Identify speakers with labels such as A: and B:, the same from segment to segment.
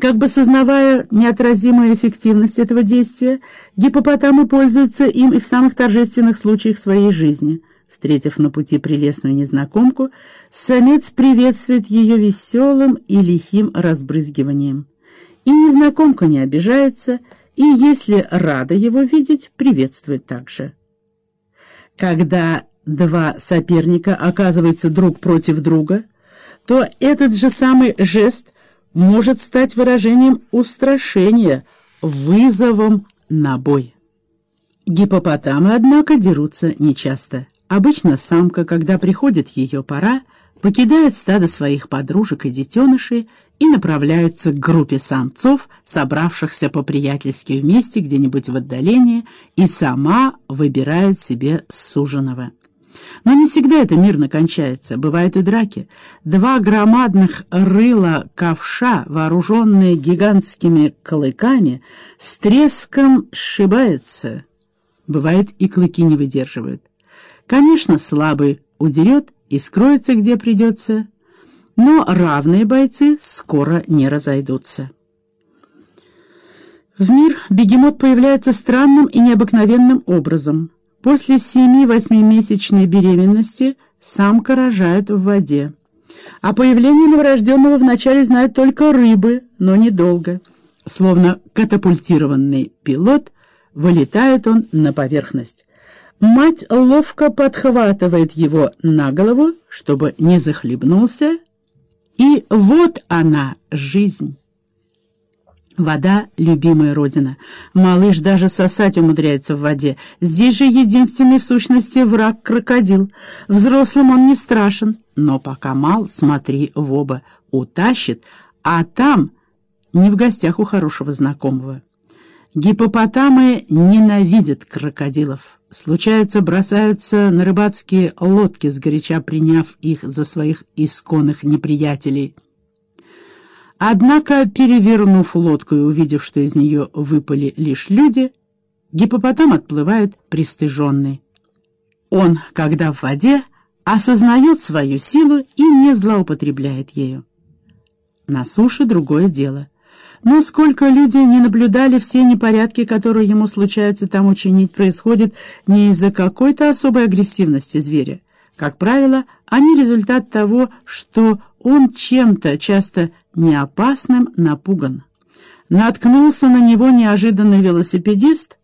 A: Как бы сознавая неотразимую эффективность этого действия, гипопотамы пользуются им и в самых торжественных случаях своей жизни. Встретив на пути прелестную незнакомку, самец приветствует ее веселым и лихим разбрызгиванием. И незнакомка не обижается, и, если рада его видеть, приветствует также. Когда два соперника оказываются друг против друга, то этот же самый жест может стать выражением устрашения, вызовом на бой. Гипопотамы, однако, дерутся нечасто. Обычно самка, когда приходит ее пора, покидает стадо своих подружек и детенышей и направляется к группе самцов, собравшихся по-приятельски вместе где-нибудь в отдалении, и сама выбирает себе суженого. Но не всегда это мирно кончается, бывают и драки. Два громадных рыла ковша, вооруженные гигантскими клыками, с треском сшибаются. Бывает, и клыки не выдерживают. Конечно, слабый удерет и скроется, где придется, но равные бойцы скоро не разойдутся. В мир бегемот появляется странным и необыкновенным образом. После семи-восьмимесячной беременности самка рожает в воде. О появлении новорожденного вначале знают только рыбы, но недолго. Словно катапультированный пилот, вылетает он на поверхность. Мать ловко подхватывает его на голову, чтобы не захлебнулся, и вот она, жизнь. Вода — любимая родина. Малыш даже сосать умудряется в воде. Здесь же единственный в сущности враг — крокодил. Взрослым он не страшен, но пока мал, смотри в оба, утащит, а там не в гостях у хорошего знакомого. Гипопотамы ненавидят крокодилов. Случается, бросаются на рыбацкие лодки, сгоряча приняв их за своих исконных неприятелей. Однако, перевернув лодку и увидев, что из нее выпали лишь люди, гипопотам отплывает пристыженный. Он, когда в воде, осознает свою силу и не злоупотребляет ею. На суше другое дело — но сколько люди не наблюдали, все непорядки, которые ему случается там учинить, происходят не из-за какой-то особой агрессивности зверя. Как правило, они результат того, что он чем-то, часто неопасным, напуган. Наткнулся на него неожиданный велосипедист,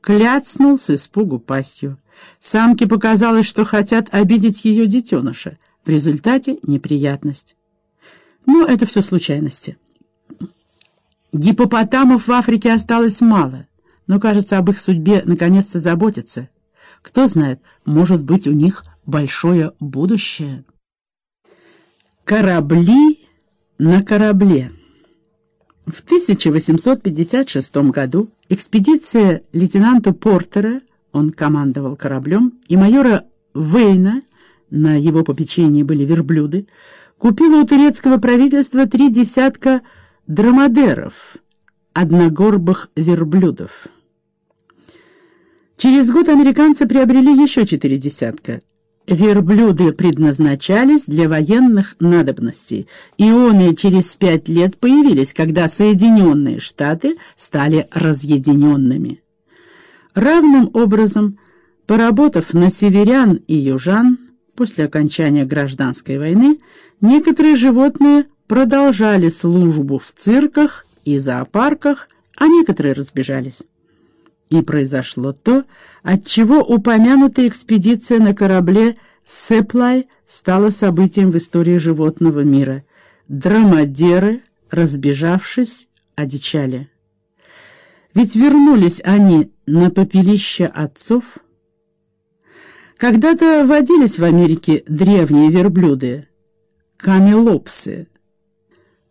A: кляцнул с испугу пастью. Самке показалось, что хотят обидеть ее детеныша. В результате неприятность. Но это все случайности. Гипопотамов в Африке осталось мало, но, кажется, об их судьбе наконец-то заботятся. Кто знает, может быть, у них большое будущее. Корабли на корабле. В 1856 году экспедиция лейтенанта Портера, он командовал кораблем, и майора Вейна, на его попечении были верблюды, купила у турецкого правительства три десятка драмадеров, одногорбых верблюдов. Через год американцы приобрели еще четыре десятка. Верблюды предназначались для военных надобностей, и они через пять лет появились, когда Соединенные Штаты стали разъединенными. Равным образом, поработав на северян и южан, после окончания гражданской войны, некоторые животные продолжали службу в цирках и зоопарках, а некоторые разбежались. И произошло то, от чего упомянутая экспедиция на корабле «Сеплай» стала событием в истории животного мира. Драмадеры, разбежавшись, одичали. Ведь вернулись они на попелище отцов. Когда-то водились в Америке древние верблюды, камелопсы,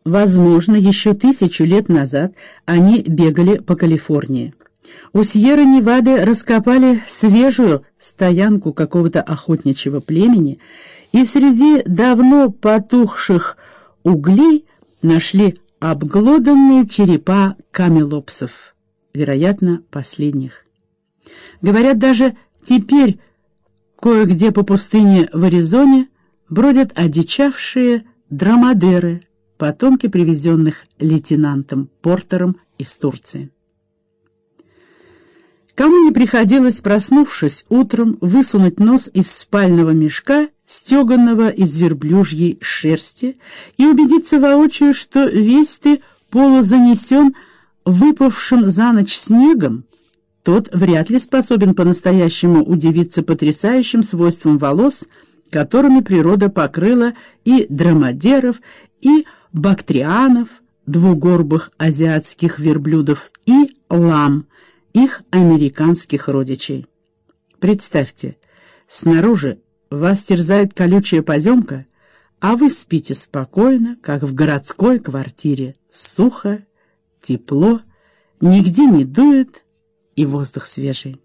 A: Возможно, еще тысячу лет назад они бегали по Калифорнии. У Сьерра-Невады раскопали свежую стоянку какого-то охотничьего племени, и среди давно потухших углей нашли обглоданные черепа камелопсов, вероятно, последних. Говорят, даже теперь кое-где по пустыне в Аризоне бродят одичавшие драмадеры – потомки привезенных лейтенантом Портером из Турции. Кому не приходилось, проснувшись утром, высунуть нос из спального мешка, стеганного из верблюжьей шерсти, и убедиться воочию, что весь ты полузанесен выпавшим за ночь снегом, тот вряд ли способен по-настоящему удивиться потрясающим свойствам волос, которыми природа покрыла и драмадеров, и бактрианов, двугорбых азиатских верблюдов, и лам, их американских родичей. Представьте, снаружи вас терзает колючая поземка, а вы спите спокойно, как в городской квартире, сухо, тепло, нигде не дует и воздух свежий.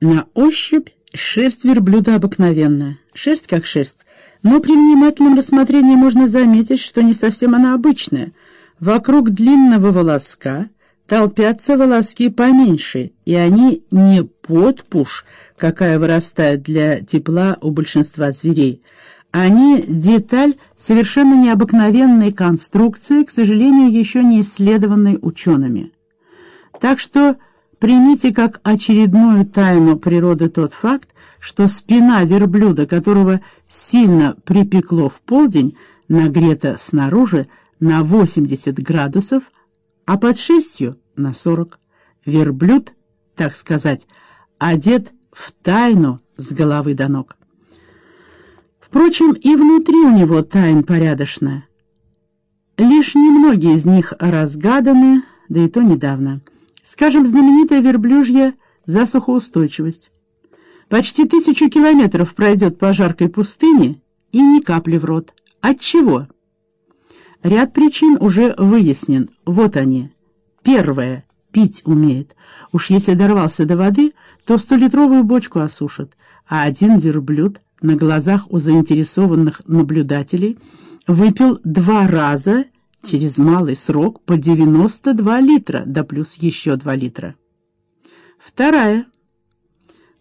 A: На ощупь шерсть верблюда обыкновенная, шерсть как шерсть, но при внимательном рассмотрении можно заметить, что не совсем она обычная. Вокруг длинного волоска толпятся волоски поменьше, и они не подпушь, какая вырастает для тепла у большинства зверей. Они деталь совершенно необыкновенной конструкции, к сожалению, еще не исследованной учеными. Так что примите как очередную тайну природы тот факт, что спина верблюда, которого сильно припекло в полдень, нагрета снаружи на 80 градусов, а под шестью на 40. Верблюд, так сказать, одет в тайну с головы до ног. Впрочем, и внутри у него тайн порядочная. Лишь немногие из них разгаданы, да и то недавно. Скажем, знаменитая верблюжья засухоустойчивость. Почти тысячу километров пройдет по жаркой пустыне и ни капли в рот. От чего? Ряд причин уже выяснен. Вот они. Первое. Пить умеет. Уж если дорвался до воды, то столитровую бочку осушит. А один верблюд на глазах у заинтересованных наблюдателей выпил два раза через малый срок по 92 литра, да плюс еще 2 литра. Вторая.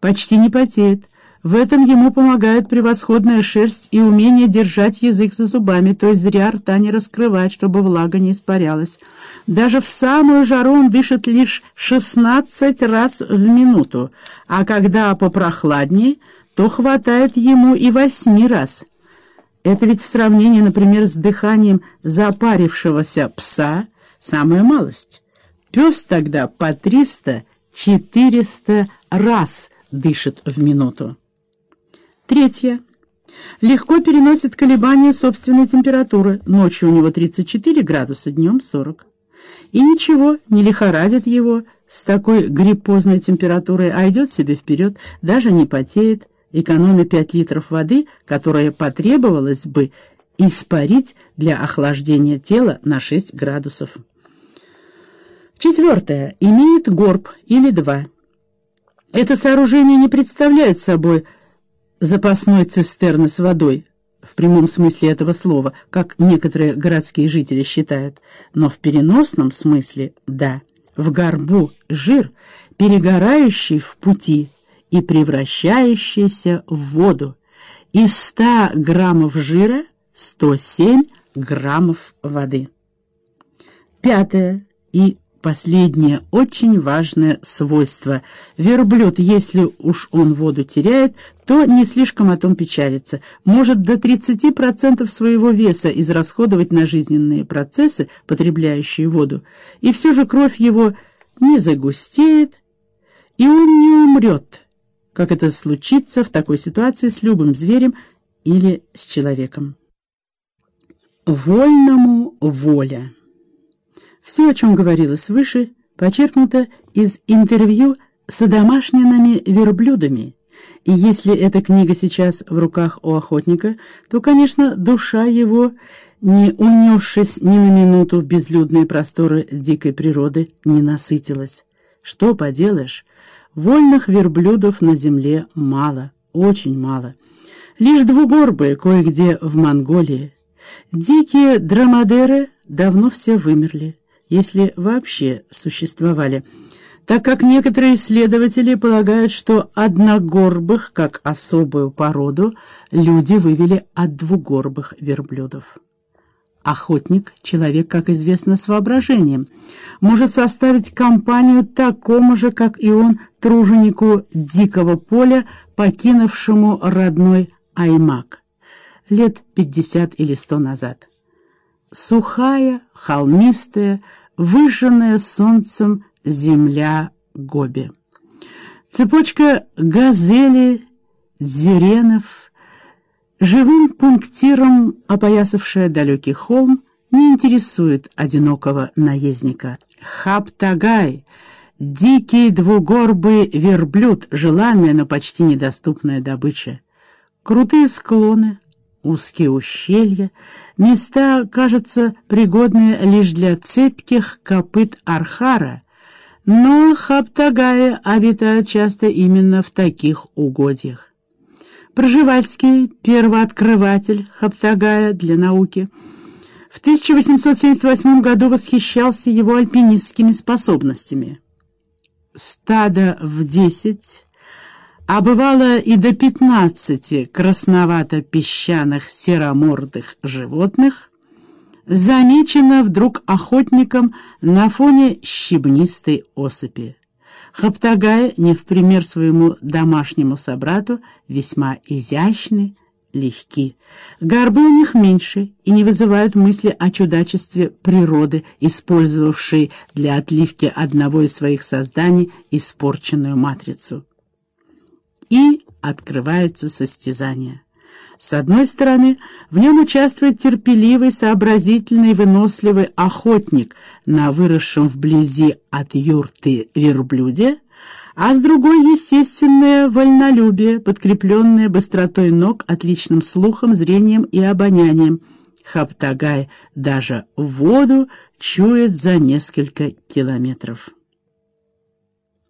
A: Почти не потеет. В этом ему помогает превосходная шерсть и умение держать язык за зубами, то есть зря рта не раскрывать, чтобы влага не испарялась. Даже в самую жару он дышит лишь 16 раз в минуту, а когда попрохладнее, то хватает ему и восьми раз. Это ведь в сравнении, например, с дыханием запарившегося пса самая малость. Пес тогда по 300-400 раз дышит в минуту. Третье. Легко переносит колебания собственной температуры. Ночью у него 34 градуса, днем 40. И ничего, не лихорадит его с такой гриппозной температурой, а идет себе вперед, даже не потеет, экономя 5 литров воды, которая потребовалось бы испарить для охлаждения тела на 6 градусов. Четвертое. Имеет горб или два. Это сооружение не представляет собой запасной цистерны с водой, в прямом смысле этого слова, как некоторые городские жители считают, но в переносном смысле – да. В горбу жир, перегорающий в пути и превращающийся в воду. Из 100 граммов жира – 107 граммов воды. Пятое и Последнее очень важное свойство. Верблюд, если уж он воду теряет, то не слишком о том печалится. Может до 30% своего веса израсходовать на жизненные процессы, потребляющие воду. И все же кровь его не загустеет, и он не умрет, как это случится в такой ситуации с любым зверем или с человеком. Вольному воля. Все, о чем говорилось выше, почерпнуто из интервью с одомашненными верблюдами. И если эта книга сейчас в руках у охотника, то, конечно, душа его, не унесшись ни на минуту в безлюдные просторы дикой природы, не насытилась. Что поделаешь, вольных верблюдов на земле мало, очень мало. Лишь двугорбые кое-где в Монголии. Дикие драмадеры давно все вымерли если вообще существовали, так как некоторые исследователи полагают, что одногорбых, как особую породу, люди вывели от двугорбых верблюдов. Охотник — человек, как известно, с воображением. Может составить компанию такому же, как и он, труженику дикого поля, покинувшему родной Аймак лет пятьдесят или сто назад. Сухая, холмистая, выжженная солнцем земля Гоби. Цепочка газели, зеренов, живым пунктиром опоясавшая далекий холм, не интересует одинокого наездника. Хаптагай, дикий двугорбый верблюд, желанная, но почти недоступная добыча. Крутые склоны, узкие ущелья, места, кажется, пригодные лишь для цепких копыт архара, но Хаптагая обитают часто именно в таких угодьях. Пржевальский, первооткрыватель Хаптагая для науки, в 1878 году восхищался его альпинистскими способностями. Стадо в десять а бывало и до пятнадцати красновато-песчаных серомордых животных, замечено вдруг охотником на фоне щебнистой осыпи. Хаптагай, не в пример своему домашнему собрату, весьма изящный, легки. Горбы у них меньше и не вызывают мысли о чудачестве природы, использовавшей для отливки одного из своих созданий испорченную матрицу и открывается состязание. С одной стороны, в нем участвует терпеливый, сообразительный, выносливый охотник на выросшем вблизи от юрты верблюде, а с другой — естественное вольнолюбие, подкрепленное быстротой ног, отличным слухом, зрением и обонянием. Хаптагай даже воду чует за несколько километров.